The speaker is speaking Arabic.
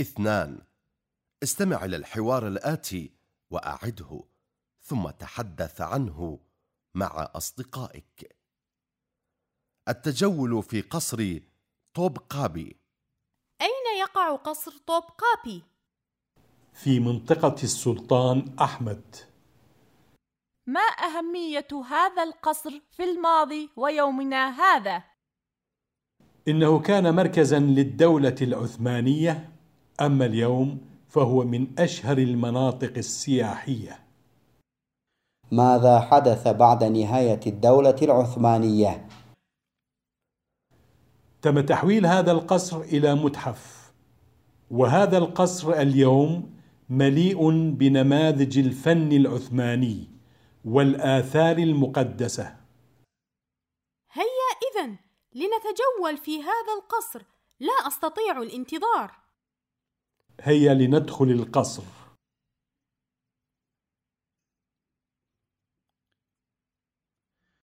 اثنان استمع إلى الحوار الآتي وأعده ثم تحدث عنه مع أصدقائك التجول في قصر طوب قابي أين يقع قصر طوب قابي؟ في منطقة السلطان أحمد ما أهمية هذا القصر في الماضي ويومنا هذا؟ إنه كان مركزا للدولة العثمانية أما اليوم فهو من أشهر المناطق السياحية. ماذا حدث بعد نهاية الدولة العثمانية؟ تم تحويل هذا القصر إلى متحف وهذا القصر اليوم مليء بنماذج الفن العثماني والآثار المقدسة. هيا إذن لنتجول في هذا القصر. لا أستطيع الانتظار. هيا لندخل القصر.